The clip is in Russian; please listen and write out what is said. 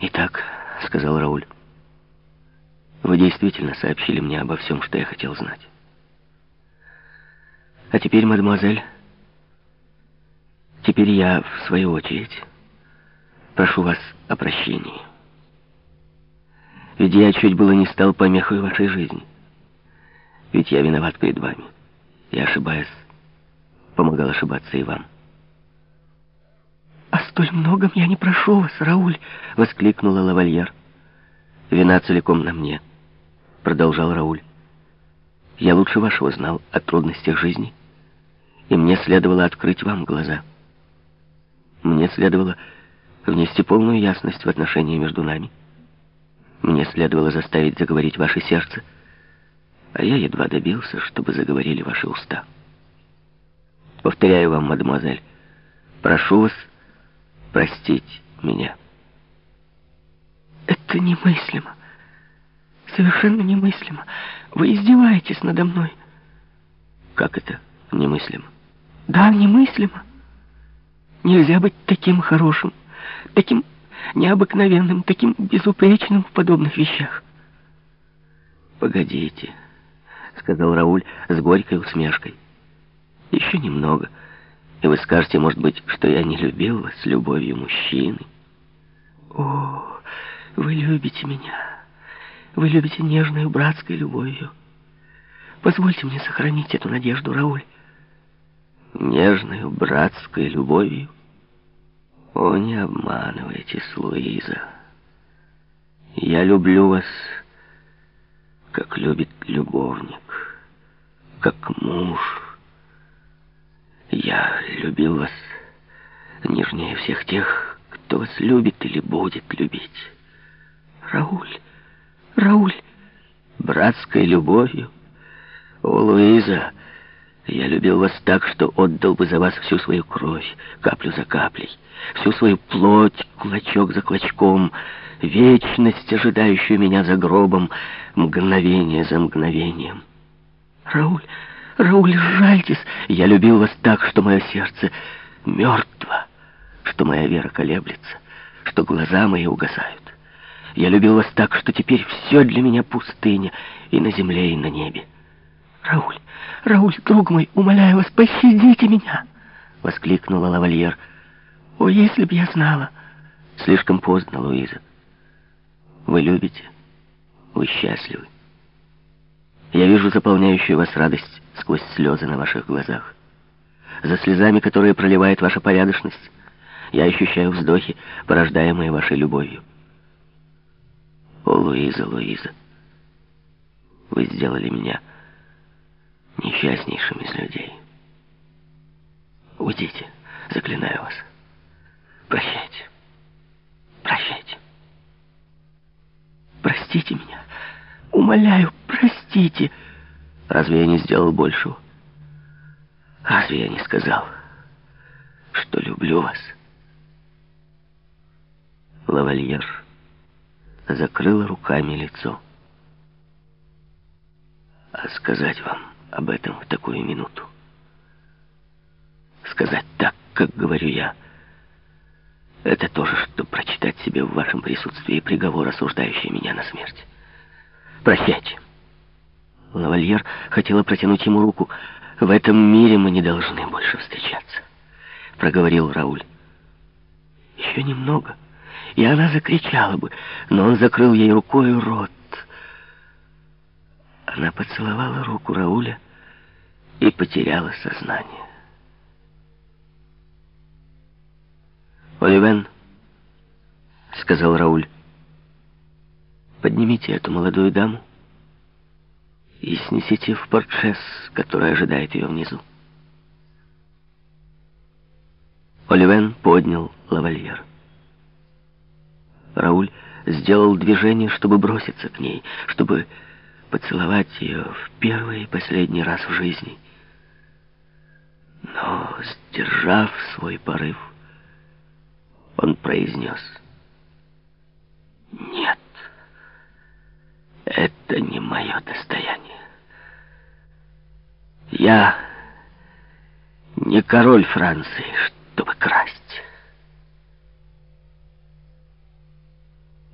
«Итак», — сказал Рауль, — «вы действительно сообщили мне обо всем, что я хотел знать. А теперь, мадемуазель, теперь я, в свою очередь, прошу вас о прощении. Ведь я чуть было не стал помехой вашей жизни. Ведь я виноват перед вами. Я ошибаюсь, помогал ошибаться и вам». «О столь многом я не прошу вас, Рауль!» — воскликнула лавальер. «Вина целиком на мне», — продолжал Рауль. «Я лучше вашего знал о трудностях жизни, и мне следовало открыть вам глаза. Мне следовало внести полную ясность в отношения между нами. Мне следовало заставить заговорить ваше сердце, а я едва добился, чтобы заговорили ваши уста. Повторяю вам, мадемуазель, прошу вас простить меня. Это немыслимо. Совершенно немыслимо. Вы издеваетесь надо мной. Как это немыслимо? Да, немыслимо. Нельзя быть таким хорошим, таким необыкновенным, таким безупречным в подобных вещах. «Погодите», — сказал Рауль с горькой усмешкой. «Еще немного, и вы скажете, может быть, что я не любил вас любовью мужчины». «О, вы любите меня. Вы любите нежной братской любовью. Позвольте мне сохранить эту надежду, Рауль». «Нежной братской любовью?» О, не обманывайтесь, Луиза. Я люблю вас, как любит любовник, как муж. Я любил вас нежнее всех тех, кто вас любит или будет любить. Рауль, Рауль, братской любовью. О, Луиза, я любил вас так, что отдал бы за вас всю свою кровь, каплю за каплей, всю свою плоть, клочок за клочком, вечность, ожидающую меня за гробом, мгновение за мгновением. Рауль, Рауль, жальтесь, я любил вас так, что мое сердце мертво, что моя вера колеблется, что глаза мои угасают. Я любил вас так, что теперь все для меня пустыня и на земле, и на небе. Рауль, Рауль, друг мой, умоляю вас, пощадите меня!» — воскликнула лавальер. «О, если б я знала!» «Слишком поздно, Луиза. Вы любите, вы счастливы. Я вижу заполняющую вас радость сквозь слезы на ваших глазах. За слезами, которые проливает ваша порядочность, я ощущаю вздохи, порождаемые вашей любовью. О, Луиза, Луиза, вы сделали меня несчастнейшим из людей. Уйдите, заклинаю вас. Прощайте. Прощайте. Простите меня. Умоляю, простите. Разве я не сделал большего? Разве я не сказал, что люблю вас? Лавальер закрыла руками лицо. А сказать вам об этом в такую минуту. Сказать так, как говорю я, это тоже, что прочитать себе в вашем присутствии приговор, осуждающий меня на смерть. Прощайте. Лавальер хотела протянуть ему руку. «В этом мире мы не должны больше встречаться», — проговорил Рауль. Еще немного, и она закричала бы, но он закрыл ей рукой рот. Она поцеловала руку Рауля и потеряла сознание. «Оливен», — сказал Рауль, — «поднимите эту молодую даму и снесите в портшес, который ожидает ее внизу». Оливен поднял лавальер. Рауль сделал движение, чтобы броситься к ней, чтобы поцеловать ее в первый и последний раз в жизни. Но, сдержав свой порыв, он произнес «Нет, это не мое достояние. Я не король Франции, чтобы красть.